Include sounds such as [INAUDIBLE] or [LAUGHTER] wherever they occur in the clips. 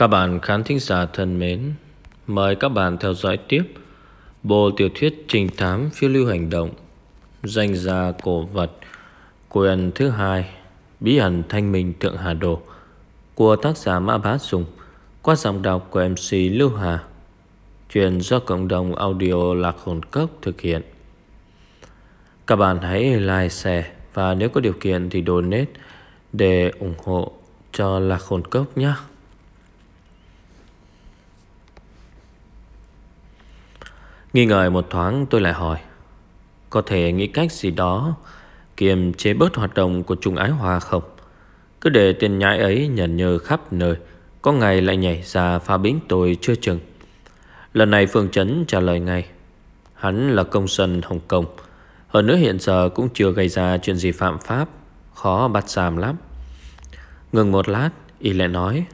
Các bạn khán thính giả thân mến, mời các bạn theo dõi tiếp bộ tiểu thuyết trình thám phiêu lưu hành động danh gia cổ vật quyền thứ hai bí ẩn thanh minh thượng hà đồ của tác giả mã bá sùng qua giọng đọc của mc lưu hà. Truyền do cộng đồng audio lạc hồn cốc thực hiện. Các bạn hãy like share và nếu có điều kiện thì donate để ủng hộ cho lạc hồn cốc nhé. Nghi ngờ một thoáng tôi lại hỏi, Có thể nghĩ cách gì đó Kiềm chế bớt hoạt động của trùng Ái Hòa không? Cứ để tên nhãi ấy nhận nhờ khắp nơi, Có ngày lại nhảy ra pha bính tôi chưa chừng. Lần này Phương Trấn trả lời ngay, Hắn là công dân Hồng Kông, Hơn nữa hiện giờ cũng chưa gây ra chuyện gì phạm pháp, Khó bắt giam lắm. Ngừng một lát, Y lại nói,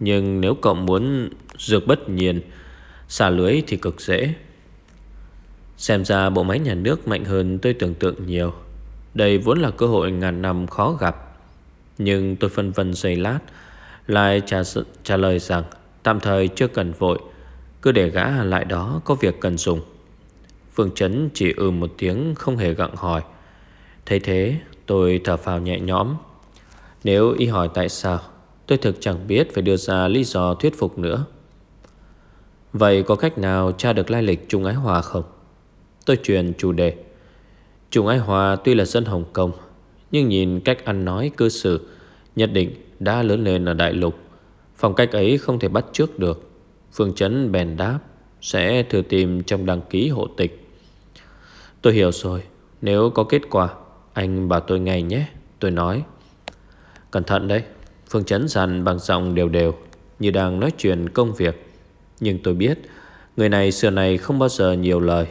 Nhưng nếu cậu muốn dược bất nhiên, Xả lưới thì cực dễ Xem ra bộ máy nhà nước mạnh hơn tôi tưởng tượng nhiều. Đây vốn là cơ hội ngàn năm khó gặp. Nhưng tôi phân vân giây lát Lại trả, trả lời rằng Tạm thời chưa cần vội. Cứ để gã lại đó có việc cần dùng. Phương Trấn chỉ ừ một tiếng Không hề gặng hỏi. Thấy thế tôi thở phào nhẹ nhõm. Nếu y hỏi tại sao Tôi thực chẳng biết phải đưa ra lý do thuyết phục nữa. Vậy có cách nào tra được lai lịch Trung Ái Hòa không? Tôi truyền chủ đề. Trung Ái Hòa tuy là dân Hồng Kông, Nhưng nhìn cách ăn nói, cư xử, Nhất định đã lớn lên ở đại lục. Phong cách ấy không thể bắt trước được. Phương Trấn bèn đáp, Sẽ thử tìm trong đăng ký hộ tịch. Tôi hiểu rồi, Nếu có kết quả, Anh bảo tôi ngay nhé, Tôi nói. Cẩn thận đấy. Phương Trấn dặn bằng giọng đều đều, Như đang nói chuyện công việc. Nhưng tôi biết, Người này xưa này không bao giờ nhiều lời.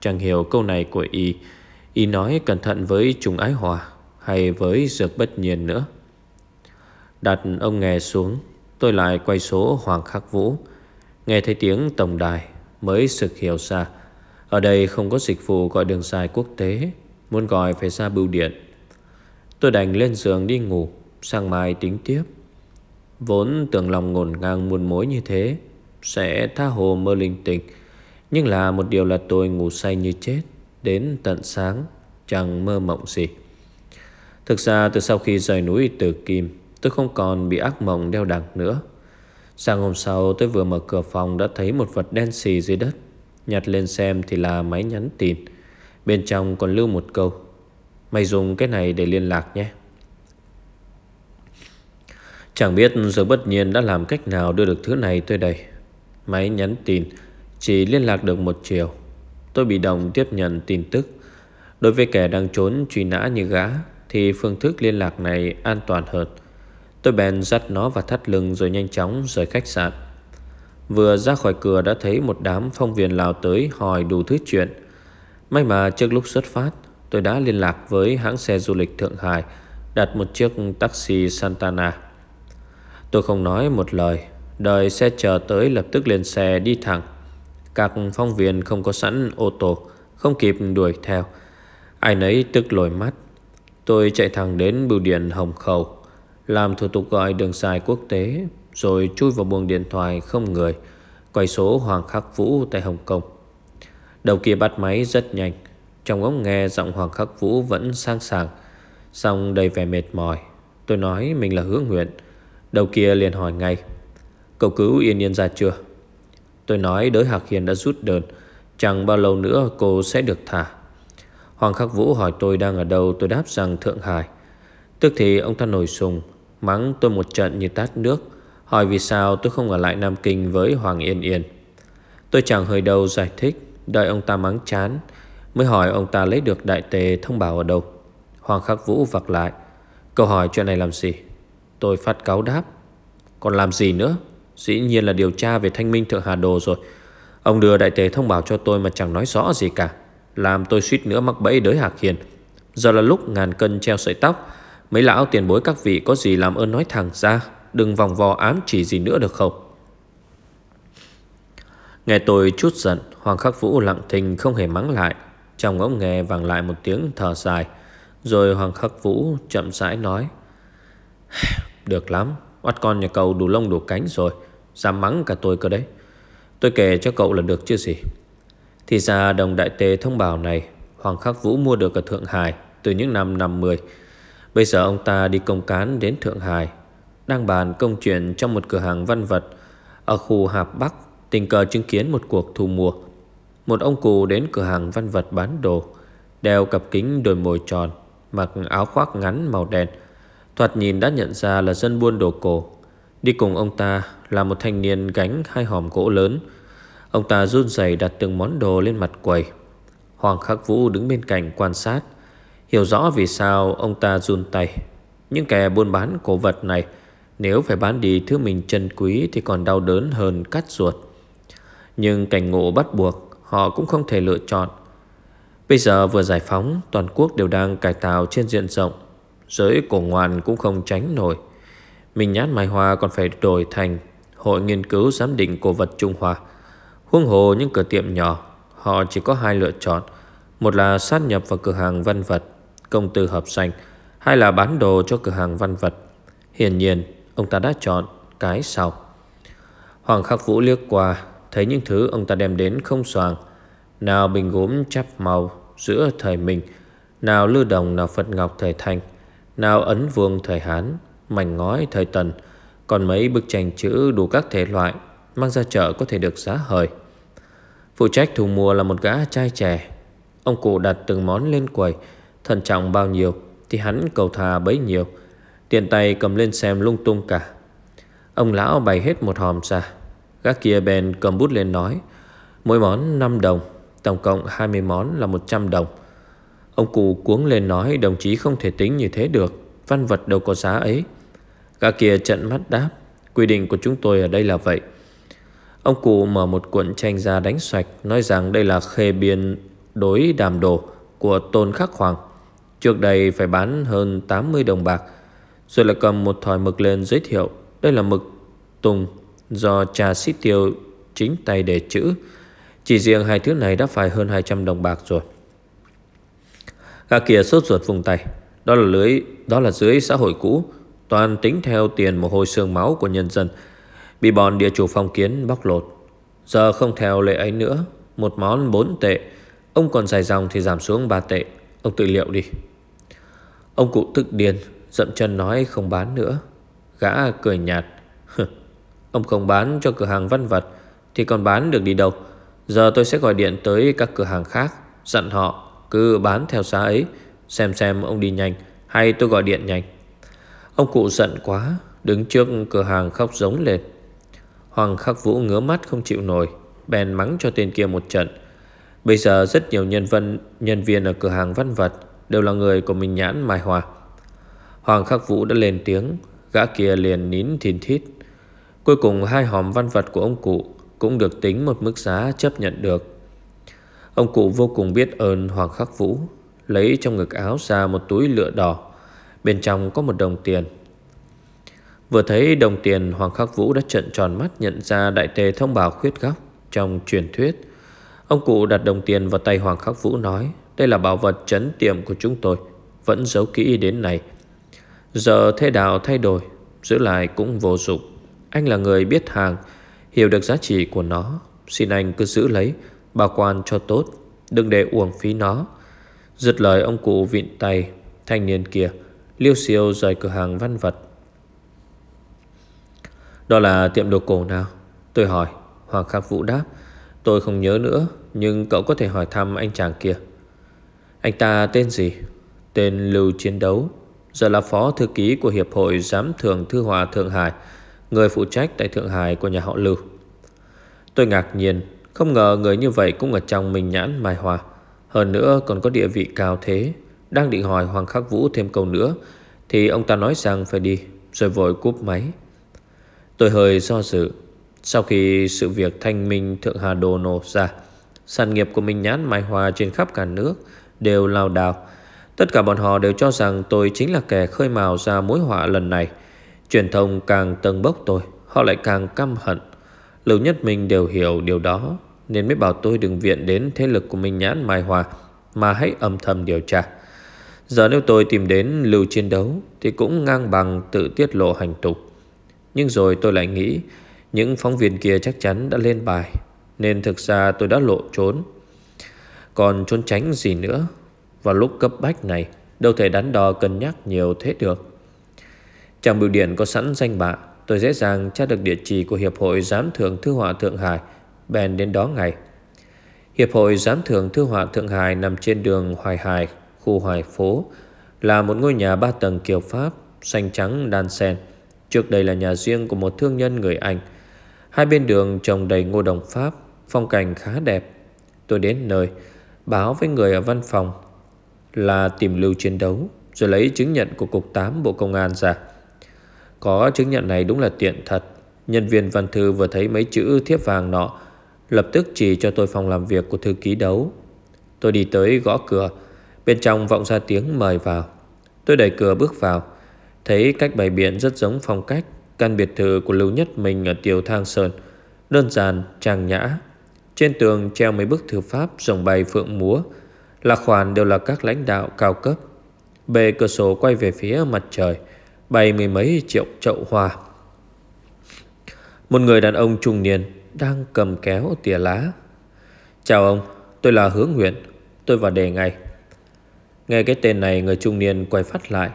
Chẳng hiểu câu này của y. Y nói cẩn thận với trùng ái hòa Hay với dược bất nhiên nữa. Đặt ông nghe xuống, Tôi lại quay số Hoàng Khắc Vũ. Nghe thấy tiếng tổng đài, Mới sực hiểu ra. Ở đây không có dịch vụ gọi đường dài quốc tế, Muốn gọi phải ra bưu điện. Tôi đành lên giường đi ngủ, Sang mai tính tiếp. Vốn tưởng lòng ngổn ngang muôn mối như thế, Sẽ tha hồ mơ linh tịch nhưng là một điều là tôi ngủ say như chết, Đến tận sáng, Chẳng mơ mộng gì. Thực ra từ sau khi rời núi Từ Kim, Tôi không còn bị ác mộng đeo đẳng nữa. Sáng hôm sau, tôi vừa mở cửa phòng Đã thấy một vật đen xì dưới đất. Nhặt lên xem thì là máy nhắn tin. Bên trong còn lưu một câu. Mày dùng cái này để liên lạc nhé. Chẳng biết giờ bất nhiên đã làm cách nào đưa được thứ này tới đây. Máy nhắn tin chỉ liên lạc được một chiều, Tôi bị động tiếp nhận tin tức. Đối với kẻ đang trốn truy nã như gã, Thì phương thức liên lạc này an toàn hơn. Tôi bèn dắt nó vào thắt lưng Rồi nhanh chóng rời khách sạn. Vừa ra khỏi cửa đã thấy một đám phong viên lào tới hỏi đủ thứ chuyện. May mà trước lúc xuất phát, Tôi đã liên lạc với hãng xe du lịch Thượng Hải, Đặt một chiếc taxi Santana. Tôi không nói một lời, Đợi xe chờ tới lập tức lên xe đi thẳng các phong viên không có sẵn ô tô, Không kịp đuổi theo. Ai nấy tức lồi mắt. Tôi chạy thẳng đến bưu điện Hồng Khẩu, Làm thủ tục gọi đường dài quốc tế, Rồi chui vào buồng điện thoại không người, Quay số Hoàng Khắc Vũ tại Hồng Kông. Đầu kia bắt máy rất nhanh, Trong ống nghe giọng Hoàng Khắc Vũ vẫn sang sàng Xong đầy vẻ mệt mỏi. Tôi nói mình là hứa nguyện, Đầu kia liền hỏi ngay, Cậu cứu Yên Yên ra chưa? Tôi nói đới Hạc Hiền đã rút đơn, Chẳng bao lâu nữa cô sẽ được thả Hoàng Khắc Vũ hỏi tôi đang ở đâu, Tôi đáp rằng Thượng Hải. Tức thì ông ta nổi sùng, Mắng tôi một trận như tát nước, Hỏi vì sao tôi không ở lại Nam Kinh với Hoàng Yên Yên. Tôi chẳng hơi đâu giải thích, Đợi ông ta mắng chán, Mới hỏi ông ta lấy được đại tề thông báo ở đâu. Hoàng Khắc Vũ vặc lại, Câu hỏi chuyện này làm gì? Tôi phát cáo đáp, Còn làm gì nữa? Dĩ nhiên là điều tra về thanh minh thượng Hà Đồ rồi. Ông đưa đại tế thông báo cho tôi mà chẳng nói rõ gì cả. Làm tôi suýt nữa mắc bẫy đới Hạc Hiền. Giờ là lúc ngàn cân treo sợi tóc. Mấy lão tiền bối các vị có gì làm ơn nói thẳng ra. Đừng vòng vò ám chỉ gì nữa được không? Nghe tôi chút giận, Hoàng Khắc Vũ lặng thình không hề mắng lại. Trong ống nghe vang lại một tiếng thở dài. Rồi Hoàng Khắc Vũ chậm rãi nói, Được lắm, Oát con nhà cầu đủ lông đủ cánh rồi. Dám mắng cả tôi cơ đấy. Tôi kể cho cậu là được chứ gì. Thì ra đồng đại tề thông báo này, Hoàng Khắc Vũ mua được ở Thượng Hải Từ những năm 50 Bây giờ ông ta đi công cán đến Thượng Hải, Đang bàn công chuyện trong một cửa hàng văn vật Ở khu Hạp Bắc, Tình cờ chứng kiến một cuộc thu mua. Một ông cụ đến cửa hàng văn vật bán đồ, Đeo cặp kính đôi mồi tròn, Mặc áo khoác ngắn màu đen. Thoạt nhìn đã nhận ra là dân buôn đồ cổ. Đi cùng ông ta là một thanh niên gánh hai hòm gỗ lớn. Ông ta run rẩy đặt từng món đồ lên mặt quầy. Hoàng Khắc Vũ đứng bên cạnh quan sát, Hiểu rõ vì sao ông ta run tay. Những kẻ buôn bán cổ vật này, Nếu phải bán đi thứ mình trân quý Thì còn đau đớn hơn cắt ruột. Nhưng cảnh ngộ bắt buộc, Họ cũng không thể lựa chọn. Bây giờ vừa giải phóng, Toàn quốc đều đang cải tạo trên diện rộng. Giới cổ ngoan cũng không tránh nổi. Mình nhát Mai Hoa còn phải đổi thành Hội nghiên cứu giám định cổ vật Trung Hoa. Huông hồ những cửa tiệm nhỏ, Họ chỉ có hai lựa chọn. Một là sát nhập vào cửa hàng văn vật, Công tư hợp danh Hai là bán đồ cho cửa hàng văn vật. Hiển nhiên, ông ta đã chọn cái sau. Hoàng Khắc Vũ liếc qua, Thấy những thứ ông ta đem đến không soàng. Nào bình gốm chắp màu Giữa thời mình Nào lưu đồng, nào Phật Ngọc, thời Thanh, Nào ấn vuông thời Hán. Mảnh ngói thời Tần, Còn mấy bức tranh chữ đủ các thể loại, Mang ra chợ có thể được giá hời. Phụ trách thu mua là một gã trai trẻ. Ông cụ đặt từng món lên quầy, Thận trọng bao nhiêu Thì hắn cầu thà bấy nhiêu Tiền tay cầm lên xem lung tung cả. Ông lão bày hết một hòm ra. Gã kia bèn cầm bút lên nói, Mỗi món 5 đồng, Tổng cộng 20 món là 100 đồng. Ông cụ cuống lên nói, Đồng chí không thể tính như thế được, Văn vật đâu có giá ấy. Gã kia trận mắt đáp, Quy định của chúng tôi ở đây là vậy. Ông cụ mở một cuộn tranh ra đánh xoạch, Nói rằng đây là khê biên đối đàm đồ Của Tôn Khắc Hoàng. Trước đây phải bán hơn 80 đồng bạc. Rồi là cầm một thỏi mực lên giới thiệu, Đây là mực tùng Do trà xít tiêu chính tay để chữ Chỉ riêng hai thứ này đã phải hơn 200 đồng bạc rồi. Gà kia sốt ruột vùng tay, Đó là lưới, Đó là dưới xã hội cũ. Toàn tính theo tiền mồ hôi xương máu của nhân dân. Bị bọn địa chủ phong kiến bóc lột. Giờ không theo lệ ấy nữa, Một món 4 tệ. Ông còn dài dòng thì giảm xuống 3 tệ. Ông tự liệu đi. Ông cụ tức điên, Dậm chân nói không bán nữa. Gã cười nhạt. Ông không bán cho cửa hàng văn vật Thì còn bán được đi đâu? Giờ tôi sẽ gọi điện tới các cửa hàng khác, Dặn họ cứ bán theo giá ấy, Xem xem ông đi nhanh Hay tôi gọi điện nhanh. Ông cụ giận quá, Đứng trước cửa hàng khóc giống lên Hoàng khắc vũ ngứa mắt không chịu nổi, Bèn mắng cho tên kia một trận. Bây giờ rất nhiều nhân vân nhân viên ở cửa hàng văn vật Đều là người của mình Nhãn Mai Hòa Hoàng khắc vũ đã lên tiếng, Gã kia liền nín thìn thít. Cuối cùng hai hòm văn vật của ông cụ Cũng được tính một mức giá chấp nhận được. Ông cụ vô cùng biết ơn Hoàng khắc vũ, Lấy trong ngực áo ra một túi lựa đỏ. Bên trong có một đồng tiền Vừa thấy đồng tiền Hoàng Khắc Vũ đã trận tròn mắt nhận ra đại tề thông báo khuyết góc trong truyền thuyết. Ông cụ đặt đồng tiền vào tay Hoàng Khắc Vũ nói đây là bảo vật trấn tiệm của chúng tôi, vẫn giấu kỹ đến này. Giờ thế đạo thay đổi, giữ lại cũng vô dụng. Anh là người biết hàng, hiểu được giá trị của nó. Xin anh cứ giữ lấy, bảo quan cho tốt, đừng để uổng phí nó. Giật lời ông cụ vịn tay, thanh niên kia, liêu siêu rời cửa hàng văn vật. Đó là tiệm đồ cổ nào? Tôi hỏi. Hoàng Khắc Vũ đáp. Tôi không nhớ nữa, Nhưng cậu có thể hỏi thăm anh chàng kia. Anh ta tên gì? Tên Lưu Chiến Đấu. Giờ là phó thư ký của Hiệp hội Giám thường Thư Hòa Thượng Hải, Người phụ trách tại Thượng Hải của nhà họ Lưu. Tôi ngạc nhiên. Không ngờ người như vậy cũng ở trong mình Nhãn Mai Hòa Hơn nữa còn có địa vị cao thế. Đang định hỏi Hoàng Khắc Vũ thêm câu nữa, Thì ông ta nói rằng phải đi, Rồi vội cúp máy. Tôi hơi do dự. Sau khi sự việc thanh minh, Thượng Hà Đô nổ ra, Sản nghiệp của Minh Nhãn Mai Hòa trên khắp cả nước Đều lao đào Tất cả bọn họ đều cho rằng tôi chính là kẻ khơi mào ra mối họa lần này. Truyền thông càng tầng bốc tôi, Họ lại càng căm hận. Lưu Nhất Minh đều hiểu điều đó, Nên mới bảo tôi đừng viện đến thế lực của Minh Nhãn Mai Hòa Mà hãy âm thầm điều tra. Giờ nếu tôi tìm đến Lưu chiến đấu Thì cũng ngang bằng tự tiết lộ hành tục. Nhưng rồi tôi lại nghĩ, Những phóng viên kia chắc chắn đã lên bài, Nên thực ra tôi đã lộ trốn. Còn trốn tránh gì nữa? Vào lúc cấp bách này, Đâu thể đắn đo cân nhắc nhiều thế được. Trang bưu điện có sẵn danh bạ, Tôi dễ dàng tra được địa chỉ của Hiệp hội Giám thưởng Thư họa Thượng Hải, Bèn đến đó ngày Hiệp hội Giám thưởng Thư họa Thượng Hải Nằm trên đường Hoài Hải. Khu Hoài Phố Là một ngôi nhà ba tầng kiểu Pháp, Xanh trắng, đan sen Trước đây là nhà riêng của một thương nhân người Anh. Hai bên đường trồng đầy ngô đồng Pháp, Phong cảnh khá đẹp. Tôi đến nơi, Báo với người ở văn phòng, Là tìm lưu chiến đấu, Rồi lấy chứng nhận của Cục 8 Bộ Công an ra. Có chứng nhận này đúng là tiện thật. Nhân viên văn thư vừa thấy mấy chữ thiếp vàng nọ, Lập tức chỉ cho tôi phòng làm việc của thư ký đấu. Tôi đi tới gõ cửa. Bên trong vọng ra tiếng mời vào. Tôi đẩy cửa bước vào. Thấy cách bày biện rất giống phong cách Căn biệt thự của Lưu Nhất Mình ở Tiểu Thang Sơn Đơn giản, trang nhã. Trên tường treo mấy bức thư pháp Rồng bay phượng múa. Là khoản đều là các lãnh đạo cao cấp. Bề cửa sổ quay về phía mặt trời Bay mười mấy triệu chậu hoa. Một người đàn ông trung niên Đang cầm kéo tỉa lá. Chào ông Tôi là Hướng nguyễn Tôi vào đề ngay. Nghe cái tên này, người trung niên quay phát lại.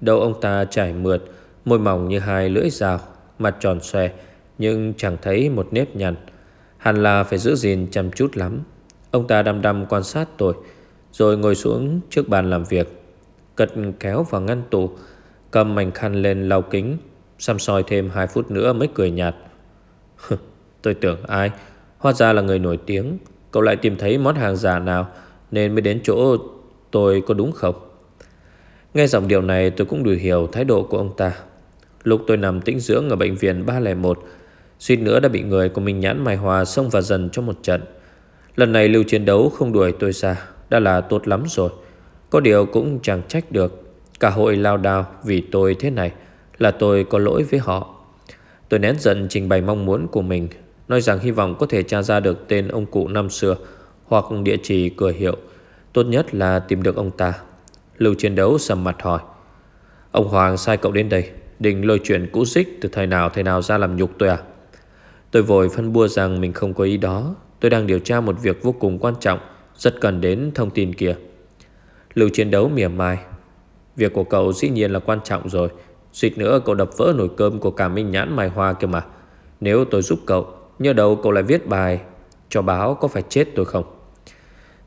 Đầu ông ta trải mượt, Môi mỏng như hai lưỡi dao, Mặt tròn xòe, Nhưng chẳng thấy một nếp nhăn. Hẳn là phải giữ gìn chăm chút lắm. Ông ta đăm đăm quan sát tôi, Rồi ngồi xuống trước bàn làm việc. Cật kéo vào ngăn tủ, Cầm mảnh khăn lên lau kính, Xăm soi thêm 2 phút nữa mới cười nhạt. Tôi tưởng ai? Hóa ra là người nổi tiếng. Cậu lại tìm thấy món hàng giả nào Nên mới đến chỗ tôi có đúng không? Nghe dòng điều này, tôi cũng đủ hiểu thái độ của ông ta. Lúc tôi nằm tĩnh dưỡng ở bệnh viện 301 Suýt nữa đã bị người của mình nhãn mài Hòa xông vào dần trong một trận. Lần này lưu chiến đấu không đuổi tôi ra, Đã là tốt lắm rồi. Có điều cũng chẳng trách được. Cả hội lao đao vì tôi thế này, Là tôi có lỗi với họ. Tôi nén giận trình bày mong muốn của mình, Nói rằng hy vọng có thể tra ra được tên ông cụ năm xưa Hoặc địa chỉ cửa hiệu. Tốt nhất là tìm được ông ta. Lưu chiến đấu sầm mặt hỏi. Ông Hoàng sai cậu đến đây, Định lôi chuyện cũ xích từ thời nào thời nào ra làm nhục tôi à? Tôi vội phân bua rằng mình không có ý đó. Tôi đang điều tra một việc vô cùng quan trọng, Rất cần đến thông tin kia. Lưu chiến đấu mỉa mai. Việc của cậu dĩ nhiên là quan trọng rồi. Xịt nữa cậu đập vỡ nồi cơm của cả Minh Nhãn Mai Hoa kia mà. Nếu tôi giúp cậu, Nhớ đầu cậu lại viết bài, Cho báo có phải chết tôi không?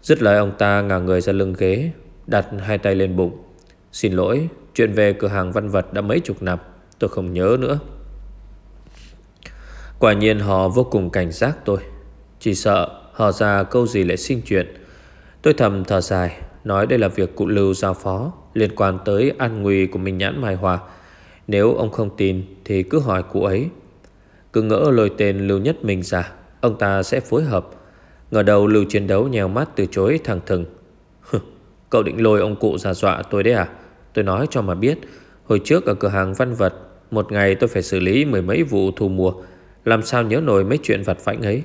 Dứt lời ông ta ngả người ra lưng ghế, Đặt hai tay lên bụng. Xin lỗi, Chuyện về cửa hàng văn vật đã mấy chục năm, Tôi không nhớ nữa. Quả nhiên họ vô cùng cảnh giác tôi. Chỉ sợ họ ra câu gì lại sinh chuyện. Tôi thầm thở dài, Nói đây là việc cụ Lưu giao phó Liên quan tới an nguy của mình Nhãn Mai Hòa Nếu ông không tin Thì cứ hỏi cụ ấy. Cứ ngỡ lôi tên Lưu Nhất mình ra, Ông ta sẽ phối hợp. Ngờ đầu Lưu chiến đấu nhèo mắt từ chối thẳng thừng. Cậu định lôi ông cụ ra dọa tôi đấy à? Tôi nói cho mà biết, Hồi trước ở cửa hàng văn vật, Một ngày tôi phải xử lý mười mấy vụ thu mua. Làm sao nhớ nổi mấy chuyện vặt vãnh ấy?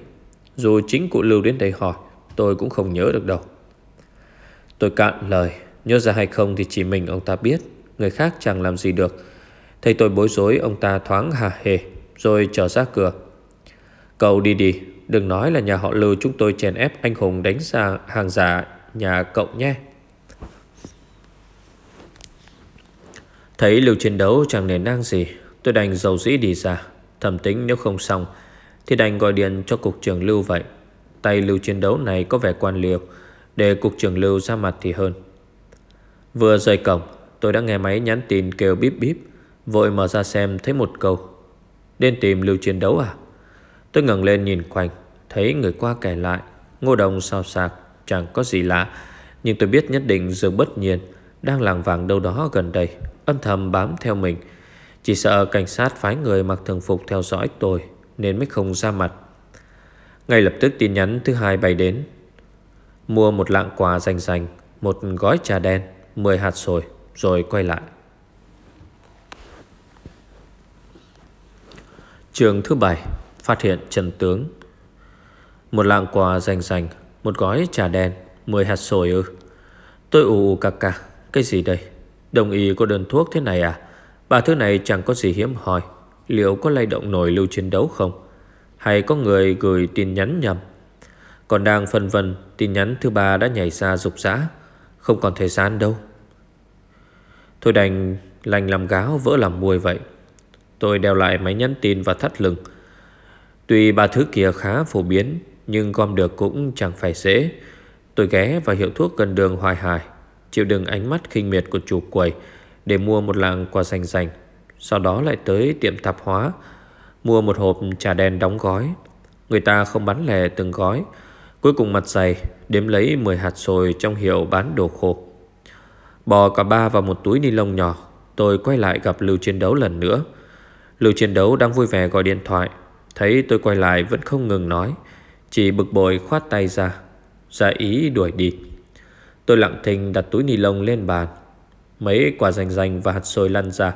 Dù chính cụ Lưu đến đây hỏi, Tôi cũng không nhớ được đâu. Tôi cạn lời, Nhớ ra hay không thì chỉ mình ông ta biết, Người khác chẳng làm gì được. Thấy tôi bối rối, ông ta thoáng hà hề, Rồi trở ra cửa. Cậu đi đi Đừng nói là nhà họ Lưu chúng tôi chèn ép anh Hùng đánh ra hàng giả nhà cậu nhé. Thấy lưu chiến đấu chẳng nền năng gì, Tôi đành dầu dĩ đi ra. Thầm tính nếu không xong, Thì đành gọi điện cho cục trưởng lưu vậy. Tay lưu chiến đấu này có vẻ quan liều Để cục trưởng lưu ra mặt thì hơn. Vừa rời cổng, Tôi đã nghe máy nhắn tin kêu bíp bíp, Vội mở ra xem thấy một câu. Đến tìm lưu chiến đấu à? Tôi ngẩng lên nhìn quanh, Thấy người qua kẻ lại, Ngô đồng sao sạc Chẳng có gì lạ. Nhưng tôi biết nhất định Dương bất nhiên Đang làng vàng đâu đó gần đây, Âm thầm bám theo mình. Chỉ sợ cảnh sát phái người mặc thường phục theo dõi tôi Nên mới không ra mặt. Ngay lập tức tin nhắn thứ hai bay đến. Mua một lạng quà rành rành, Một gói trà đen 10 hạt sồi, Rồi quay lại. Trường thứ bảy. Phát hiện chân tướng. Một lạng quà rành rành, Một gói trà đen 10 hạt sồi ư. Tôi ù ù cà cà, Cái gì đây? Đồng ý có đơn thuốc thế này à? Bà thứ này chẳng có gì hiếm hỏi Liệu có lay động nổi lưu chiến đấu không? Hay có người gửi tin nhắn nhầm? Còn đang phân vân, Tin nhắn thứ ba đã nhảy ra rục rã. Không còn thời gian đâu. Thôi đành lành làm gáo vỡ làm muôi vậy. Tôi đeo lại máy nhắn tin và thắt lưng. Tuy ba thứ kia khá phổ biến, Nhưng gom được cũng chẳng phải dễ. Tôi ghé vào hiệu thuốc gần đường Hoài Hải, Chịu đựng ánh mắt khinh miệt của chủ quầy Để mua một làng quà rành rành, Sau đó lại tới tiệm tạp hóa, Mua một hộp trà đen đóng gói. Người ta không bán lẻ từng gói, Cuối cùng mặt dày, Đếm lấy 10 hạt sồi trong hiệu bán đồ khô. Bò cả ba vào một túi ni lông nhỏ, Tôi quay lại gặp Lưu Chiến Đấu lần nữa. Lưu Chiến Đấu đang vui vẻ gọi điện thoại. Thấy tôi quay lại vẫn không ngừng nói, Chỉ bực bội khoát tay ra Ra ý đuổi đi. Tôi lặng thinh đặt túi ni lông lên bàn. Mấy quả rành rành và hạt sôi lăn ra,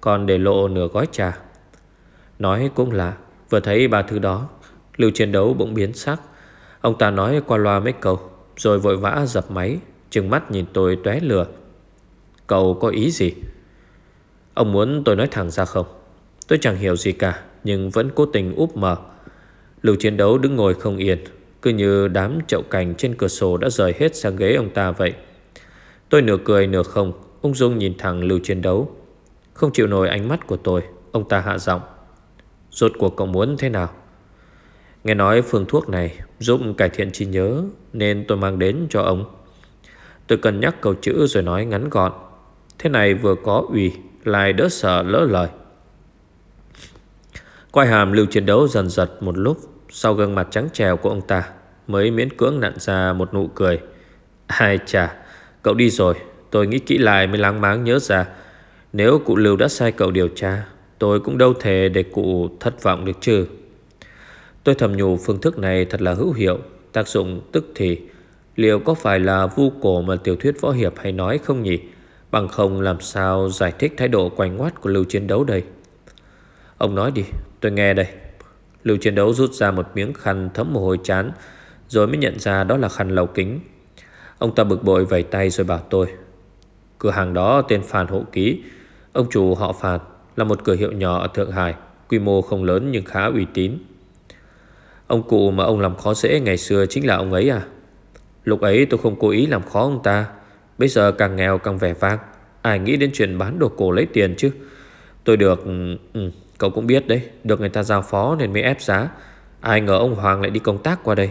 Còn để lộ nửa gói trà. Nói cũng lạ, Vừa thấy ba thứ đó, Lưu chiến đấu bỗng biến sắc. Ông ta nói qua loa mấy câu, Rồi vội vã dập máy, Trừng mắt nhìn tôi tóe lửa. Cậu có ý gì? Ông muốn tôi nói thẳng ra không? Tôi chẳng hiểu gì cả. Nhưng vẫn cố tình úp mở. Lưu chiến đấu đứng ngồi không yên, Cứ như đám chậu cành trên cửa sổ Đã rời hết sang ghế ông ta vậy. Tôi nửa cười nửa không, Ung dung nhìn thẳng lưu chiến đấu. Không chịu nổi ánh mắt của tôi, Ông ta hạ giọng. Rốt cuộc cậu muốn thế nào? Nghe nói phương thuốc này Giúp cải thiện trí nhớ, Nên tôi mang đến cho ông. Tôi cần nhắc câu chữ rồi nói ngắn gọn. Thế này vừa có ủy Lại đỡ sợ lỡ lời. Quay hàm lưu chiến đấu dần giật một lúc Sau gương mặt trắng trèo của ông ta Mới miễn cưỡng nặn ra một nụ cười. Ai chà, Cậu đi rồi, Tôi nghĩ kỹ lại mới láng máng nhớ ra. Nếu cụ Lưu đã sai cậu điều tra, Tôi cũng đâu thể để cụ thất vọng được chứ. Tôi thầm nhủ phương thức này thật là hữu hiệu, Tác dụng tức thì. Liệu có phải là vu cổ mà tiểu thuyết võ hiệp hay nói không nhỉ? Bằng không làm sao giải thích thái độ quanh ngoắt của Lưu chiến đấu đây? Ông nói đi tôi nghe đây. Lưu chiến đấu rút ra một miếng khăn thấm mồ hôi chán Rồi mới nhận ra đó là khăn lầu kính. Ông ta bực bội vẩy tay rồi bảo tôi Cửa hàng đó tên Phan Hộ Ký. Ông chủ họ Phan Là một cửa hiệu nhỏ ở Thượng Hải Quy mô không lớn nhưng khá uy tín. Ông cụ mà ông làm khó dễ ngày xưa chính là ông ấy à? Lúc ấy tôi không cố ý làm khó ông ta Bây giờ càng nghèo càng vẻ vang. Ai nghĩ đến chuyện bán đồ cổ lấy tiền chứ? Tôi được ừ, ừ Cậu cũng biết đấy Được người ta giao phó nên mới ép giá. Ai ngờ ông Hoàng lại đi công tác qua đây.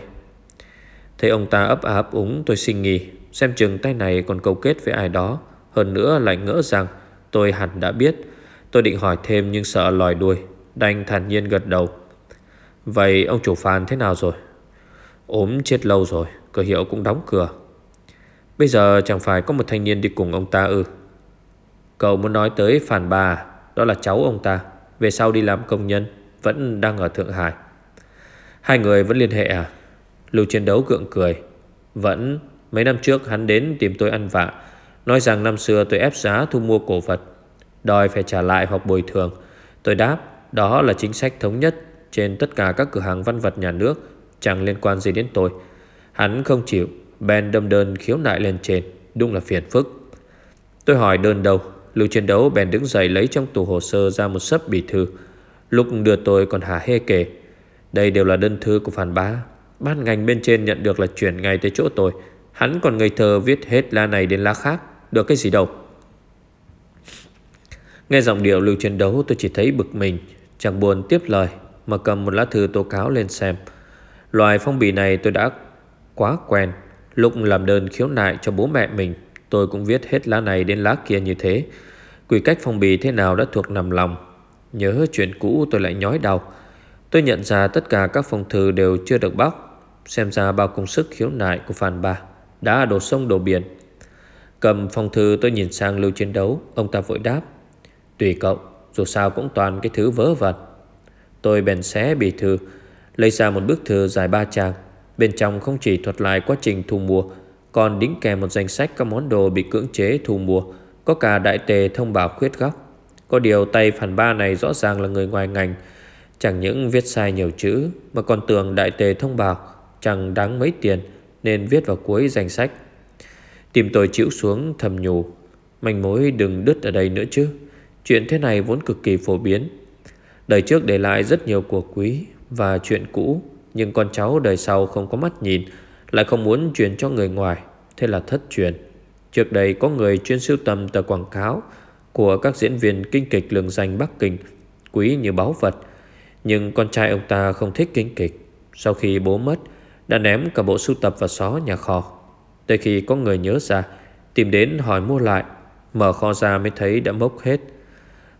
Thấy ông ta ấp à áp úng tôi xin nghỉ, Xem chừng tay này còn câu kết với ai đó. Hơn nữa lại ngỡ rằng Tôi hẳn đã biết. Tôi định hỏi thêm nhưng sợ lòi đuôi. Đành thản nhiên gật đầu. Vậy ông chủ phàn thế nào rồi? Ốm chết lâu rồi Cửa hiệu cũng đóng cửa. Bây giờ chẳng phải có một thanh niên đi cùng ông ta ư? Cậu muốn nói tới phản bà Đó là cháu ông ta. Về sau đi làm công nhân, Vẫn đang ở Thượng Hải. Hai người vẫn liên hệ à? Lưu chiến đấu cượng cười. Vẫn, mấy năm trước hắn đến tìm tôi ăn vạ. Nói rằng năm xưa tôi ép giá thu mua cổ vật. Đòi phải trả lại hoặc bồi thường. Tôi đáp, Đó là chính sách thống nhất Trên tất cả các cửa hàng văn vật nhà nước, Chẳng liên quan gì đến tôi. Hắn không chịu ben đâm đơn khiếu nại lên trên, Đúng là phiền phức. Tôi hỏi đơn đâu? Lưu chiến đấu, bèn đứng dậy lấy trong tủ hồ sơ ra một sấp bì thư. Lúc đưa tôi còn hả hê kể Đây đều là đơn thư của phản bá. Ban ngành bên trên nhận được là chuyển ngay tới chỗ tôi. Hắn còn ngây thơ viết hết lá này đến lá khác. Được cái gì đâu. Nghe giọng điệu lưu chiến đấu, tôi chỉ thấy bực mình. Chẳng buồn tiếp lời, Mà cầm một lá thư tố cáo lên xem. Loài phong bì này tôi đã quá quen. Lúc làm đơn khiếu nại cho bố mẹ mình, Tôi cũng viết hết lá này đến lá kia như thế. Quy cách phong bì thế nào đã thuộc nằm lòng. Nhớ chuyện cũ tôi lại nhói đau. Tôi nhận ra tất cả các phong thư đều chưa được bóc. Xem ra bao công sức khiếu nại của Phan Ba Đã đổ sông đổ biển. Cầm phong thư tôi nhìn sang lưu chiến đấu, Ông ta vội đáp. Tùy cậu, Dù sao cũng toàn cái thứ vớ vẩn. Tôi bèn xé bì thư, Lấy ra một bức thư dài ba trang. Bên trong không chỉ thuật lại quá trình thu mua, Còn đính kèm một danh sách các món đồ bị cưỡng chế thu mua. Có cả đại tề thông báo khuyết góc Có điều tay phản ba này rõ ràng là người ngoài ngành. Chẳng những viết sai nhiều chữ, Mà còn tưởng đại tề thông báo Chẳng đáng mấy tiền, Nên viết vào cuối danh sách. Tìm tôi chịu xuống thầm nhủ, Manh mối đừng đứt ở đây nữa chứ. Chuyện thế này vốn cực kỳ phổ biến. Đời trước để lại rất nhiều của quý Và chuyện cũ, Nhưng con cháu đời sau không có mắt nhìn, Lại không muốn truyền cho người ngoài. Thế là thất truyền. Trước đây có người chuyên sưu tầm tờ quảng cáo Của các diễn viên kinh kịch lường danh Bắc Kinh, Quý như báu vật. Nhưng con trai ông ta không thích kinh kịch. Sau khi bố mất, Đã ném cả bộ sưu tập vào xó nhà kho. Tới khi có người nhớ ra, Tìm đến hỏi mua lại, Mở kho ra mới thấy đã mốc hết.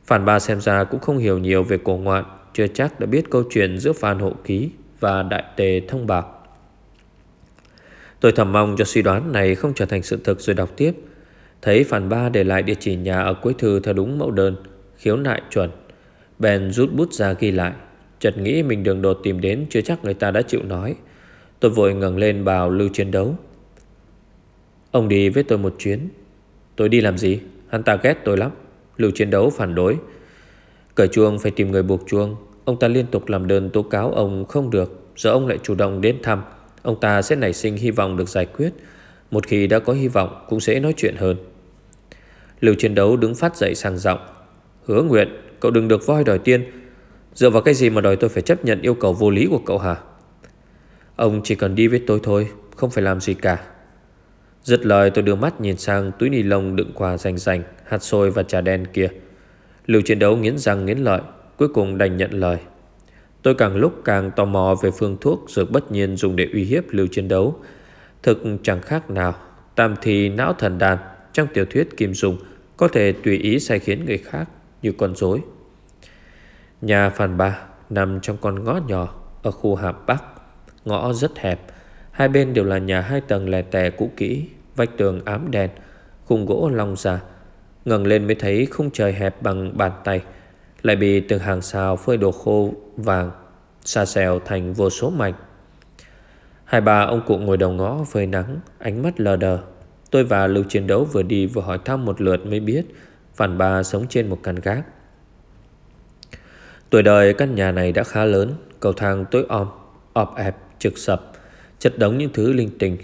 Phan Ba xem ra cũng không hiểu nhiều về cổ ngoạn, Chưa chắc đã biết câu chuyện giữa Phan Hộ Ký Và Đại Tề Thông Bạc. Tôi thầm mong cho suy đoán này không trở thành sự thực rồi đọc tiếp. Thấy phản Ba để lại địa chỉ nhà ở cuối thư theo đúng mẫu đơn, Khiếu nại chuẩn. Ben rút bút ra ghi lại. Chợt nghĩ mình đường đột tìm đến Chưa chắc người ta đã chịu nói. Tôi vội ngẩng lên bảo lưu chiến đấu. Ông đi với tôi một chuyến. Tôi đi làm gì? Hắn ta ghét tôi lắm. Lưu chiến đấu phản đối. Cởi chuông phải tìm người buộc chuông. Ông ta liên tục làm đơn tố cáo ông không được, Giờ ông lại chủ động đến thăm. Ông ta sẽ nảy sinh hy vọng được giải quyết. Một khi đã có hy vọng cũng sẽ nói chuyện hơn. Liều chiến đấu đứng phát dậy sang giọng. Hứa nguyện Cậu đừng được voi đòi tiên. Dựa vào cái gì mà đòi tôi phải chấp nhận yêu cầu vô lý của cậu hả? Ông chỉ cần đi với tôi thôi Không phải làm gì cả. Dứt lời tôi đưa mắt nhìn sang túi ni lông đựng quà rành rành, hạt xôi và trà đen kia. Lưu chiến đấu nghiến răng nghiến lợi, cuối cùng đành nhận lời. Tôi càng lúc càng tò mò về phương thuốc dược bất nhiên dùng để uy hiếp lưu chiến đấu. Thực chẳng khác nào, tam thì não thần đàn trong tiểu thuyết Kim Dung có thể tùy ý sai khiến người khác như con rối. Nhà phàn bà nằm trong con ngõ nhỏ ở khu Hạp Bắc. Ngõ rất hẹp, hai bên đều là nhà hai tầng lẻ tẻ cũ kỹ Vách tường ám đen Khung gỗ long già. ngẩng lên mới thấy khung trời hẹp bằng bàn tay lại bị từng hàng sao phơi đồ khô vàng Xa xèo thành vô số mảnh. Hai bà ông cụ ngồi đầu ngõ phơi nắng, Ánh mắt lờ đờ. Tôi và Lưu Chiến Đấu vừa đi vừa hỏi thăm một lượt mới biết Phản bà sống trên một căn gác. Tuổi đời căn nhà này đã khá lớn, Cầu thang tối om, ọp ẹp, trực sập, Chất đống những thứ linh tinh.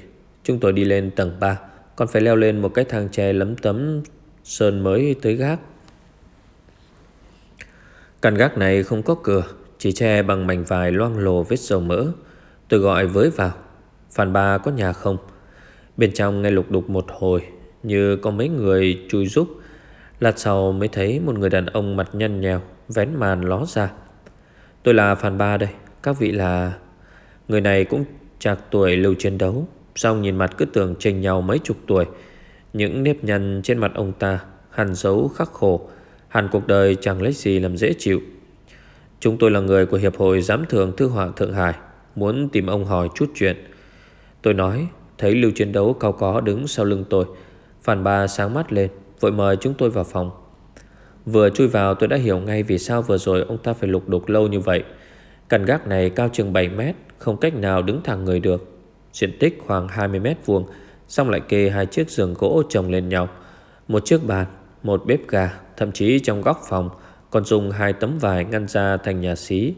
Chúng tôi đi lên tầng 3 Còn phải leo lên một cái thang tre lấm tấm Sơn mới tới gác. Căn gác này không có cửa, Chỉ che bằng mảnh vải loang lồ vết dầu mỡ. Tôi gọi với vào Phan ba có nhà không? Bên trong nghe lục đục một hồi, Như có mấy người chui giúp. Lát sau mới thấy một người đàn ông mặt nhăn nhèo Vén màn ló ra. Tôi là Phan Ba đây, Các vị là Người này cũng chạc tuổi lưu chiến đấu Xong nhìn mặt cứ tưởng chênh nhau mấy chục tuổi. Những nếp nhăn trên mặt ông ta Hẳn dấu khắc khổ. Hẳn cuộc đời chẳng lấy gì làm dễ chịu. Chúng tôi là người của Hiệp hội Giám thường Thư họa Thượng Hải, Muốn tìm ông hỏi chút chuyện. Tôi nói, Thấy lưu chiến đấu cao có đứng sau lưng tôi. Phản bà sáng mắt lên, Vội mời chúng tôi vào phòng. Vừa chui vào tôi đã hiểu ngay vì sao vừa rồi Ông ta phải lục đục lâu như vậy. Căn gác này cao chừng 7 mét, Không cách nào đứng thẳng người được. Diện tích khoảng 20 mét vuông, Xong lại kê hai chiếc giường gỗ chồng lên nhau. Một chiếc bàn một bếp gà Thậm chí trong góc phòng, Còn dùng hai tấm vải ngăn ra thành nhà xí.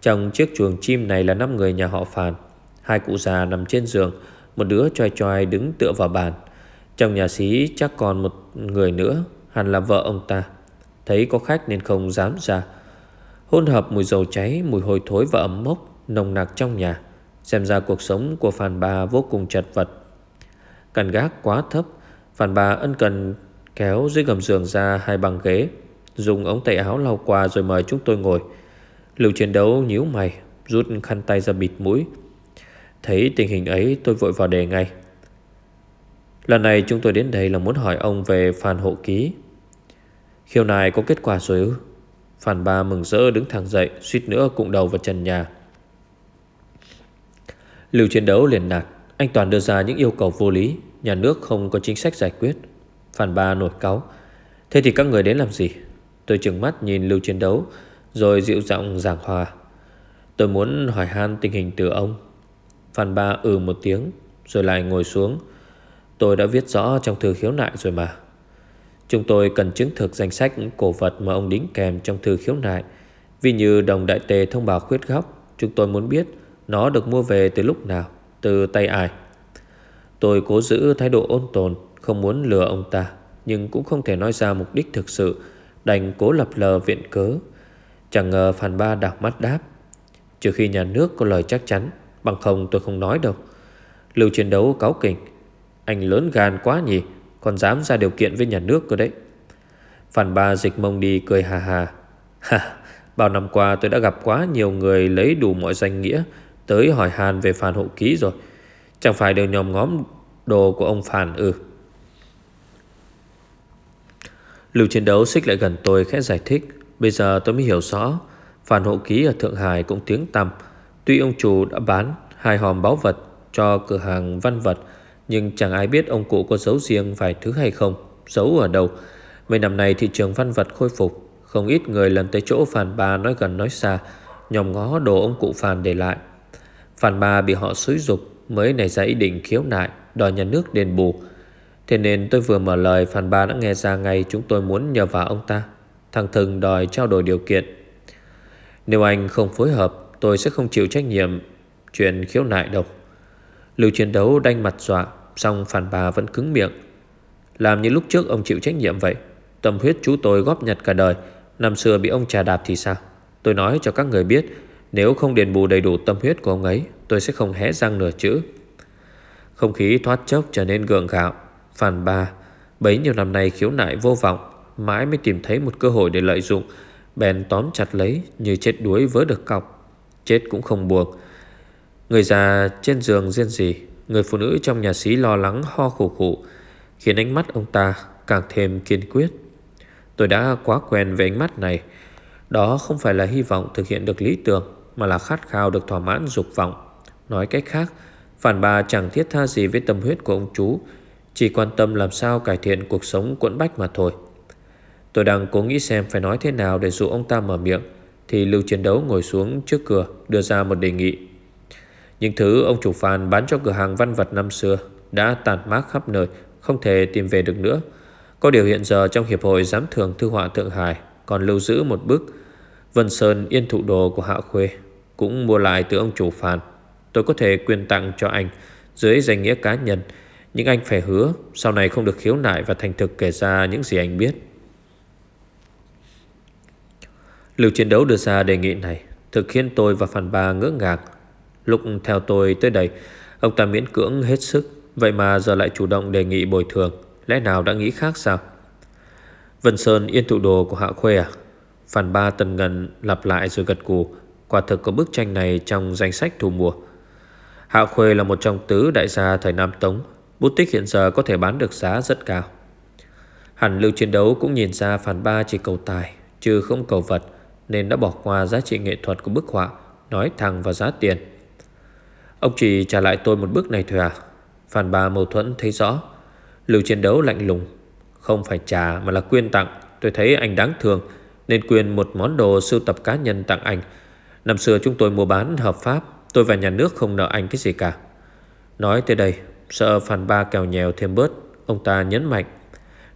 Trong chiếc chuồng chim này là năm người nhà họ Phàn. Hai cụ già nằm trên giường, Một đứa choai choai đứng tựa vào bàn. Trong nhà xí chắc còn một người nữa, Hẳn là vợ ông ta. Thấy có khách nên không dám ra. Hôn hợp mùi dầu cháy, Mùi hôi thối và ấm mốc, Nồng nặc trong nhà. Xem ra cuộc sống của Phan Ba vô cùng chật vật. Căn gác quá thấp Phan Ba ân cần kéo dưới gầm giường ra hai băng ghế, Dùng ống tay áo lau qua rồi mời chúng tôi ngồi. Lưu chiến đấu nhíu mày, Rút khăn tay ra bịt mũi. Thấy tình hình ấy, tôi vội vào đề ngay. Lần này chúng tôi đến đây là muốn hỏi ông về Phan Hộ Ký. Khiêu này có kết quả rồi ư? Phan Ba mừng rỡ đứng thẳng dậy, Suýt nữa cụng đầu vào trần nhà. Lưu chiến đấu liền nạt, Anh Toàn đưa ra những yêu cầu vô lý, Nhà nước không có chính sách giải quyết. Phan Ba nổi cáu. Thế thì các người đến làm gì? Tôi chừng mắt nhìn lưu chiến đấu, Rồi dịu giọng giảng hòa. Tôi muốn hỏi han tình hình từ ông. Phan Ba ừ một tiếng, Rồi lại ngồi xuống. Tôi đã viết rõ trong thư khiếu nại rồi mà. Chúng tôi cần chứng thực danh sách cổ vật mà ông đính kèm trong thư khiếu nại. Vì như đồng đại tề thông báo khuyết góc Chúng tôi muốn biết nó được mua về từ lúc nào, Từ tay ai. Tôi cố giữ thái độ ôn tồn không muốn lừa ông ta Nhưng cũng không thể nói ra mục đích thực sự Đành cố lập lờ viện cớ. Chẳng ngờ Phan Ba đảo mắt đáp Trừ khi nhà nước có lời chắc chắn Bằng không tôi không nói đâu. Lưu chiến đấu cáo kỉnh Anh lớn gan quá nhỉ Còn dám ra điều kiện với nhà nước cơ đấy. Phan Ba dịch mông đi cười hà hà hà, Bao năm qua tôi đã gặp quá nhiều người Lấy đủ mọi danh nghĩa Tới hỏi Hàn về Phan Hộ Ký rồi. Chẳng phải đều nhòm ngóm đồ của ông Phan ư? Lưu chiến đấu xích lại gần tôi khẽ giải thích. Bây giờ tôi mới hiểu rõ. Phản Hộ Ký ở Thượng Hải cũng tiếng tăm. Tuy ông chủ đã bán hai hòm báu vật cho cửa hàng văn vật, Nhưng chẳng ai biết ông cụ có giấu riêng vài thứ hay không. Giấu ở đâu? Mấy năm nay thị trường văn vật khôi phục. Không ít người lần tới chỗ Phản Ba nói gần nói xa, Nhòm ngó đồ ông cụ Phản để lại. Phản Ba bị họ xúi dục, Mới nảy ra ý định khiếu nại, Đòi nhà nước đền bù. Thế nên tôi vừa mở lời Phan Ba đã nghe ra ngay Chúng tôi muốn nhờ vào ông ta. Thằng Thừng đòi trao đổi điều kiện. Nếu anh không phối hợp, Tôi sẽ không chịu trách nhiệm Chuyện khiếu nại đâu. Lưu chiến đấu đanh mặt dọa, Xong Phan Ba vẫn cứng miệng. Làm như lúc trước ông chịu trách nhiệm vậy, Tâm huyết chú tôi góp nhặt cả đời. Năm xưa bị ông trà đạp thì sao? Tôi nói cho các người biết, Nếu không đền bù đầy đủ tâm huyết của ông ấy, Tôi sẽ không hé răng nửa chữ. Không khí thoát chốc trở nên gượng gạo phản bà Bấy nhiều năm nay khiếu nại vô vọng, Mãi mới tìm thấy một cơ hội để lợi dụng. Bèn tóm chặt lấy, Như chết đuối vớ được cọc. Chết cũng không buộc. Người già trên giường riêng gì, Người phụ nữ trong nhà xí lo lắng, ho khổ khổ Khiến ánh mắt ông ta càng thêm kiên quyết. Tôi đã quá quen với ánh mắt này. Đó không phải là hy vọng thực hiện được lý tưởng, Mà là khát khao được thỏa mãn dục vọng. Nói cách khác Phản bà chẳng thiết tha gì với tâm huyết của ông chú chỉ quan tâm làm sao cải thiện cuộc sống quẫn bách mà thôi. Tôi đang cố nghĩ xem phải nói thế nào để dụ ông ta mở miệng, Thì lưu chiến đấu ngồi xuống trước cửa, đưa ra một đề nghị. Những thứ ông chủ Phan bán cho cửa hàng văn vật năm xưa Đã tàn mát khắp nơi, Không thể tìm về được nữa. Có điều hiện giờ trong Hiệp hội Giám thường Thư họa Thượng Hải Còn lưu giữ một bức Vân Sơn Yên Thụ Đồ của Hạ Khuê, Cũng mua lại từ ông chủ Phan Tôi có thể quyên tặng cho anh Dưới danh nghĩa cá nhân nhưng anh phải hứa, Sau này không được khiếu nại và thành thực kể ra những gì anh biết. Lưu chiến đấu đưa ra đề nghị này Thực khiến tôi và Phan Ba ngỡ ngàng Lúc theo tôi tới đây, Ông ta miễn cưỡng hết sức. Vậy mà giờ lại chủ động đề nghị bồi thường. Lẽ nào đã nghĩ khác sao? Vân Sơn yên thụ đồ của Hạ Khuê à? Phan Ba tần ngần lặp lại rồi gật cù. Quả thực có bức tranh này trong danh sách thu mùa Hạ Khuê là một trong tứ đại gia thời Nam Tống. Bút tích hiện giờ có thể bán được giá rất cao. Hẳn lưu chiến đấu cũng nhìn ra Phản Ba chỉ cầu tài, Chứ không cầu vật, Nên đã bỏ qua giá trị nghệ thuật của bức họa, Nói thẳng vào giá tiền. Ông chỉ trả lại tôi một bức này thôi à? Phản Ba mâu thuẫn thấy rõ. Lưu chiến đấu lạnh lùng. Không phải trả mà là quyên tặng. Tôi thấy anh đáng thương, Nên quyên một món đồ sưu tập cá nhân tặng anh. Năm xưa chúng tôi mua bán hợp pháp, Tôi và nhà nước không nợ anh cái gì cả. Nói tới đây Sợ phản Ba kèo nhèo thêm bớt, Ông ta nhấn mạnh,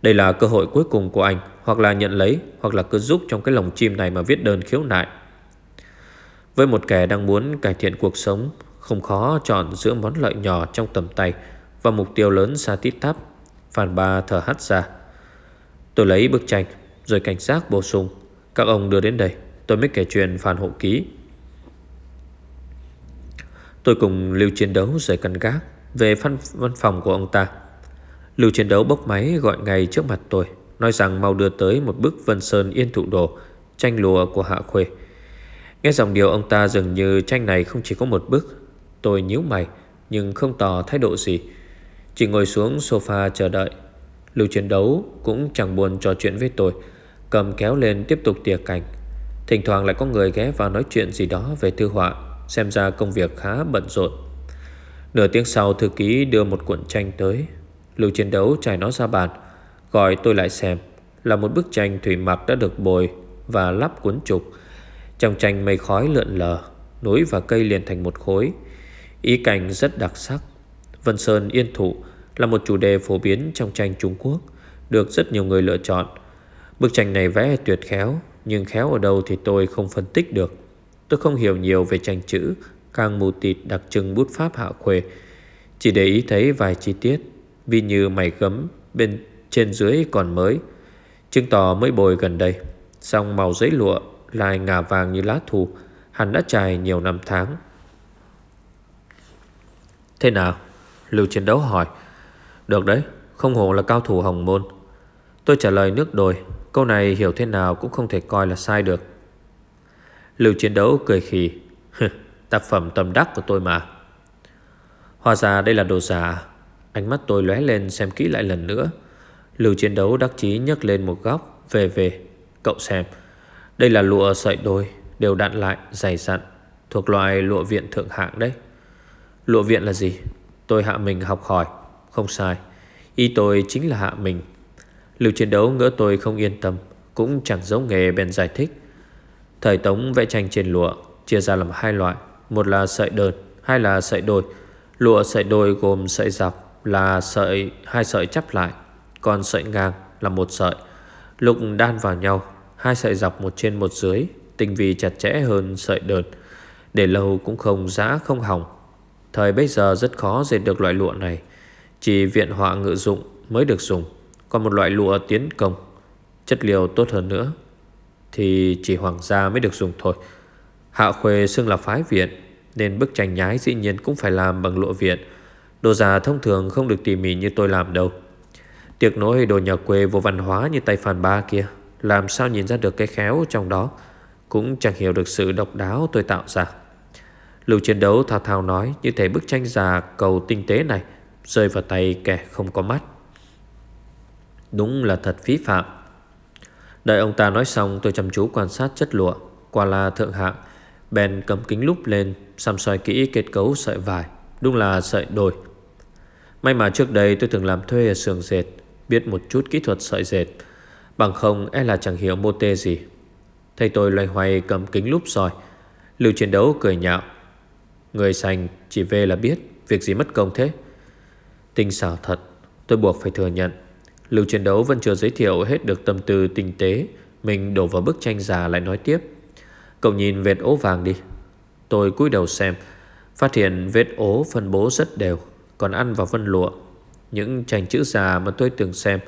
Đây là cơ hội cuối cùng của anh, Hoặc là nhận lấy, Hoặc là cứ giúp trong cái lồng chim này mà viết đơn khiếu nại. Với một kẻ đang muốn cải thiện cuộc sống, Không khó chọn giữa món lợi nhỏ trong tầm tay Và mục tiêu lớn xa tít tắp Phản Ba thở hắt ra. Tôi lấy bức tranh, Rồi cảnh sát bổ sung, Các ông đưa đến đây, Tôi mới kể chuyện phản Hộ Ký. Tôi cùng Lưu Chiến Đấu rời căn gác. Về văn, văn phòng của ông ta. Lưu Chiến Đấu bốc máy gọi ngay trước mặt tôi Nói rằng mau đưa tới một bức Vân Sơn Yên Thụ Đồ Tranh lùa của Hạ Khuê. Nghe dòng điều ông ta dường như tranh này không chỉ có một bức. Tôi nhíu mày Nhưng không tỏ thái độ gì. Chỉ ngồi xuống sofa chờ đợi. Lưu Chiến Đấu cũng chẳng buồn trò chuyện với tôi Cầm kéo lên tiếp tục tỉa cảnh Thỉnh thoảng lại có người ghé vào nói chuyện gì đó về thư họa Xem ra công việc khá bận rộn. Nửa tiếng sau, thư ký đưa một cuộn tranh tới. Lưu chiến đấu trải nó ra bàn. Gọi tôi lại xem, Là một bức tranh thủy mặc đã được bồi Và lắp cuốn trục Trong tranh mây khói lượn lờ, Núi và cây liền thành một khối. Ý cảnh rất đặc sắc. Vân Sơn Yên Thụ Là một chủ đề phổ biến trong tranh Trung Quốc, Được rất nhiều người lựa chọn. Bức tranh này vẽ tuyệt khéo, Nhưng khéo ở đâu thì tôi không phân tích được. Tôi không hiểu nhiều về tranh chữ Càng mù tịt đặc trưng bút pháp hạ khuê. Chỉ để ý thấy vài chi tiết Vì như mày gấm Bên trên dưới còn mới. Chứng tỏ mới bồi gần đây. Xong màu giấy lụa Lại ngả vàng như lá thù Hắn đã trải nhiều năm tháng. Thế nào? Lưu chiến đấu hỏi. Được đấy, Không hồ là cao thủ hồng môn. Tôi trả lời nước đồi Câu này hiểu thế nào cũng không thể coi là sai được. Lưu chiến đấu cười khì. [LAUGHS] Tác phẩm tầm đắc của tôi mà. Hóa ra đây là đồ giả. Ánh mắt tôi lóe lên xem kỹ lại lần nữa. Lưu chiến đấu đắc chí nhấc lên một góc, Về về. Cậu xem, Đây là lụa sợi đôi, Đều đặn lại, dày dặn, Thuộc loại lụa viện thượng hạng đấy. Lụa viện là gì? Tôi hạ mình học hỏi, Không sai. Ý tôi chính là hạ mình. Lưu chiến đấu ngỡ tôi không yên tâm, Cũng chẳng giống nghề bèn giải thích. Thời tống vẽ tranh trên lụa, Chia ra làm hai loại. Một là sợi đơn Hai là sợi đôi. Lụa sợi đôi gồm sợi dọc Là sợi, hai sợi chắp lại, Còn sợi ngang là một sợi. Lục đan vào nhau, Hai sợi dọc một trên một dưới, Tinh vi chặt chẽ hơn sợi đơn Để lâu cũng không giã, không hỏng. Thời bây giờ rất khó dệt được loại lụa này. Chỉ viện họa ngự dụng mới được dùng. Còn một loại lụa tiến công, Chất liệu tốt hơn nữa, Thì chỉ hoàng gia mới được dùng thôi. Hạ Khuê xưng là phái viện. Nên bức tranh nhái dĩ nhiên cũng phải làm bằng lụa viện Đồ già thông thường không được tỉ mỉ như tôi làm đâu. Tiệc nối đồ nhà quê vô văn hóa như tay phàn ba kia, Làm sao nhìn ra được cái khéo trong đó? Cũng chẳng hiểu được sự độc đáo tôi tạo ra. Lưu chiến đấu thao thao nói Như thể bức tranh già cầu tinh tế này Rơi vào tay kẻ không có mắt. Đúng là thật phí phạm. Đợi ông ta nói xong, tôi chăm chú quan sát chất lụa, Qua là thượng hạng Bèn cầm kính lúp lên, Xăm soi kỹ kết cấu sợi vải, Đúng là sợi đồi May mà trước đây tôi thường làm thuê ở sườn dệt, Biết một chút kỹ thuật sợi dệt, Bằng không e là chẳng hiểu mô tê gì. Thầy tôi loay hoay cầm kính lúp soi, Lưu chiến đấu cười nhạo. Người sành chỉ về là biết Việc gì mất công thế. Tinh xảo thật, Tôi buộc phải thừa nhận, Lưu chiến đấu vẫn chưa giới thiệu hết được tâm tư tinh tế, Mình đổ vào bức tranh già lại nói tiếp. Cậu nhìn vết ố vàng đi. Tôi cúi đầu xem, Phát hiện vết ố phân bố rất đều, Còn ăn vào vân lụa. Những tranh chữ già mà tôi từng xem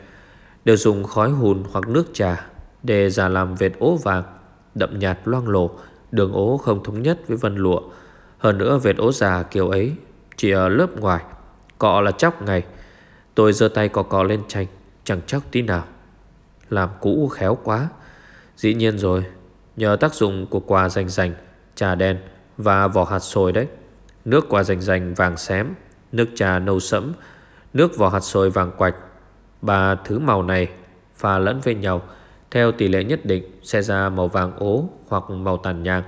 Đều dùng khói hùn hoặc nước trà Để giả làm vết ố vàng, Đậm nhạt loang lổ, Đường ố không thống nhất với vân lụa. Hơn nữa vết ố già kiểu ấy Chỉ ở lớp ngoài, Cọ là chóc ngay Tôi giơ tay cọ cọ lên tranh, Chẳng chóc tí nào. Làm cũ khéo quá. Dĩ nhiên rồi Nhờ tác dụng của quà rành rành, Trà đen và vỏ hạt sồi đấy. Nước quà rành rành vàng xém, Nước trà nâu sẫm, Nước vỏ hạt sồi vàng quạch. Ba thứ màu này pha lẫn với nhau, Theo tỷ lệ nhất định Sẽ ra màu vàng ố hoặc màu tàn nhang,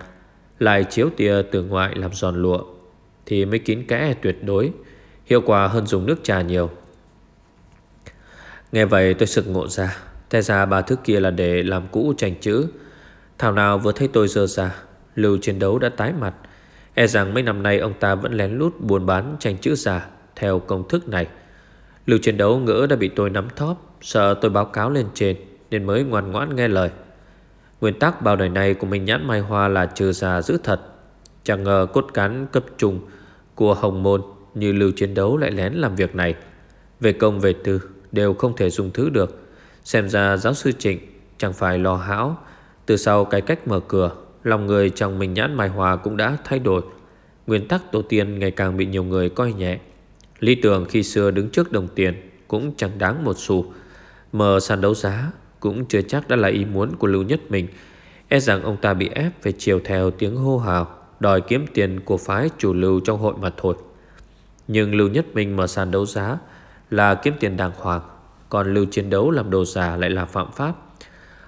Lại chiếu tia từ ngoại làm giòn lụa, Thì mới kín kẽ, tuyệt đối, Hiệu quả hơn dùng nước trà nhiều. Nghe vậy tôi sực ngộ ra, Thế ra ba thứ kia là để làm cũ tranh chữ Thảo nào vừa thấy tôi dơ ra, Lưu chiến đấu đã tái mặt. E rằng mấy năm nay ông ta vẫn lén lút buôn bán tranh chữ giả Theo công thức này. Lưu chiến đấu ngỡ đã bị tôi nắm thóp, Sợ tôi báo cáo lên trên Nên mới ngoan ngoãn nghe lời. Nguyên tắc bao đời này của mình nhãn mai hoa là trừ giả giữ thật. Chẳng ngờ cốt cán cấp trùng Của hồng môn Như lưu chiến đấu lại lén làm việc này. Về công về tư Đều không thể dùng thứ được. Xem ra giáo sư Trịnh Chẳng phải lo hão từ sau cái cách mở cửa, Lòng người trong mình nhãn mai hòa cũng đã thay đổi. Nguyên tắc tổ tiên ngày càng bị nhiều người coi nhẹ. Lý tưởng khi xưa đứng trước đồng tiền Cũng chẳng đáng một xu. Mở sàn đấu giá Cũng chưa chắc đã là ý muốn của Lưu Nhất Mình. E rằng ông ta bị ép phải chiều theo tiếng hô hào, Đòi kiếm tiền của phái chủ lưu trong hội mà thôi. Nhưng Lưu Nhất Minh mở sàn đấu giá Là kiếm tiền đàng hoàng, Còn Lưu Chiến Đấu làm đồ giả lại là phạm pháp.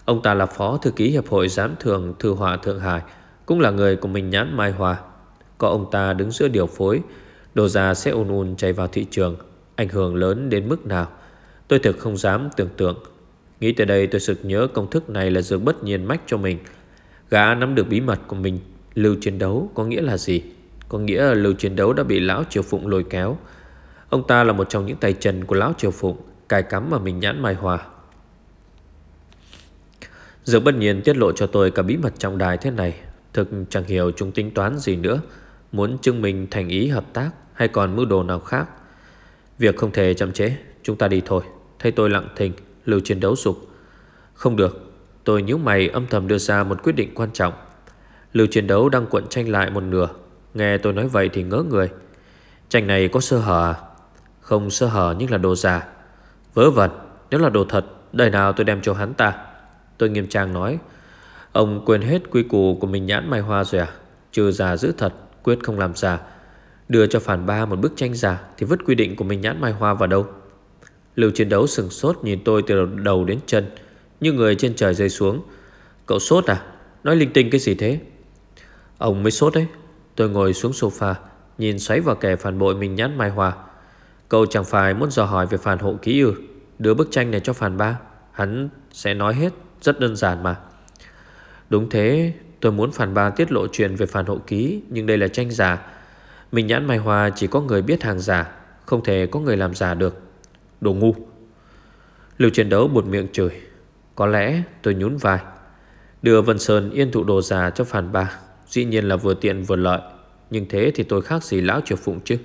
Ông ta là phó thư ký Hiệp hội Giám thường Thư họa Thượng Hải, Cũng là người của mình nhãn Mai Hòa Có ông ta đứng giữa điều phối, Đồ già sẽ ùn ùn chạy vào thị trường, Ảnh hưởng lớn đến mức nào? Tôi thực không dám tưởng tượng. Nghĩ tới đây tôi sực nhớ công thức này là dược bất nhiên mách cho mình. Gã nắm được bí mật của mình, Lưu chiến đấu có nghĩa là gì? Có nghĩa là lưu chiến đấu đã bị Lão Triều Phụng lôi kéo. Ông ta là một trong những tay trần của Lão Triều Phụng, Cài cắm mà mình nhãn Mai Hòa Dược bất nhiên tiết lộ cho tôi cả bí mật trong đài thế này. Thực chẳng hiểu chúng tính toán gì nữa, Muốn chứng minh thành ý hợp tác Hay còn mưu đồ nào khác. Việc không thể chậm chế Chúng ta đi thôi. Thấy tôi lặng thinh, Lưu chiến đấu sụp Không được, Tôi nhíu mày âm thầm đưa ra một quyết định quan trọng. Lưu chiến đấu đang cuộn tranh lại một nửa. Nghe tôi nói vậy thì ngỡ người. Tranh này có sơ hở à? Không sơ hở nhưng là đồ giả. Vớ vẩn, Nếu là đồ thật, Đời nào tôi đem cho hắn ta? Tôi nghiêm trang nói, Ông quên hết quy củ của mình nhãn mai hoa rồi à? Trừ giả giữ thật, Quyết không làm giả Đưa cho phản ba một bức tranh giả Thì vứt quy định của mình nhãn mai hoa vào đâu? Lưu chiến đấu sừng sốt nhìn tôi từ đầu đến chân, Như người trên trời rơi xuống. Cậu sốt à? Nói linh tinh cái gì thế? Ông mới sốt đấy. Tôi ngồi xuống sofa, Nhìn xoáy vào kẻ phản bội mình nhãn mai hoa. Cậu chẳng phải muốn dò hỏi về phản hộ ký ư? Đưa bức tranh này cho phản ba, Hắn sẽ nói hết. Rất đơn giản mà. Đúng thế, Tôi muốn phản ba tiết lộ chuyện về phản hộ ký, Nhưng đây là tranh giả. Mình nhãn mai hoa chỉ có người biết hàng giả, Không thể có người làm giả được. Đồ ngu. Lưu chiến đấu buột miệng chửi. Có lẽ tôi nhún vai. Đưa Vân Sơn yên thụ đồ giả cho phản ba. Dĩ nhiên là vừa tiện vừa lợi. Nhưng thế thì tôi khác gì lão triều phụng chứ?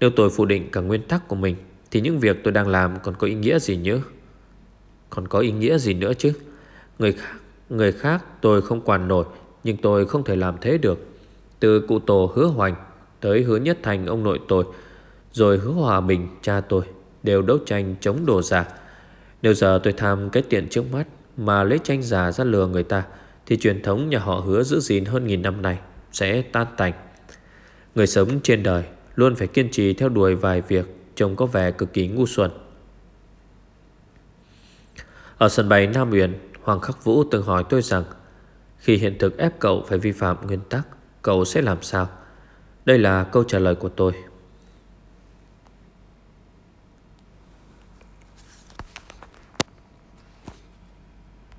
Nếu tôi phủ định cả nguyên tắc của mình, Thì những việc tôi đang làm còn có ý nghĩa gì nhớ? Còn có ý nghĩa gì nữa chứ? Người khác Người khác tôi không quản nổi, Nhưng tôi không thể làm thế được. Từ cụ tổ hứa hoành Tới hứa nhất thành ông nội tôi, Rồi hứa hòa bình cha tôi Đều đấu tranh chống đồ giả. Nếu giờ tôi tham cái tiện trước mắt Mà lấy tranh giả ra lừa người ta, Thì truyền thống nhà họ hứa giữ gìn hơn nghìn năm này Sẽ tan tành. Người sống trên đời Luôn phải kiên trì theo đuổi vài việc Trông có vẻ cực kỳ ngu xuẩn. Ở sân bay Nam Uyển Hoàng Khắc Vũ từng hỏi tôi rằng, Khi hiện thực ép cậu phải vi phạm nguyên tắc, Cậu sẽ làm sao? Đây là câu trả lời của tôi.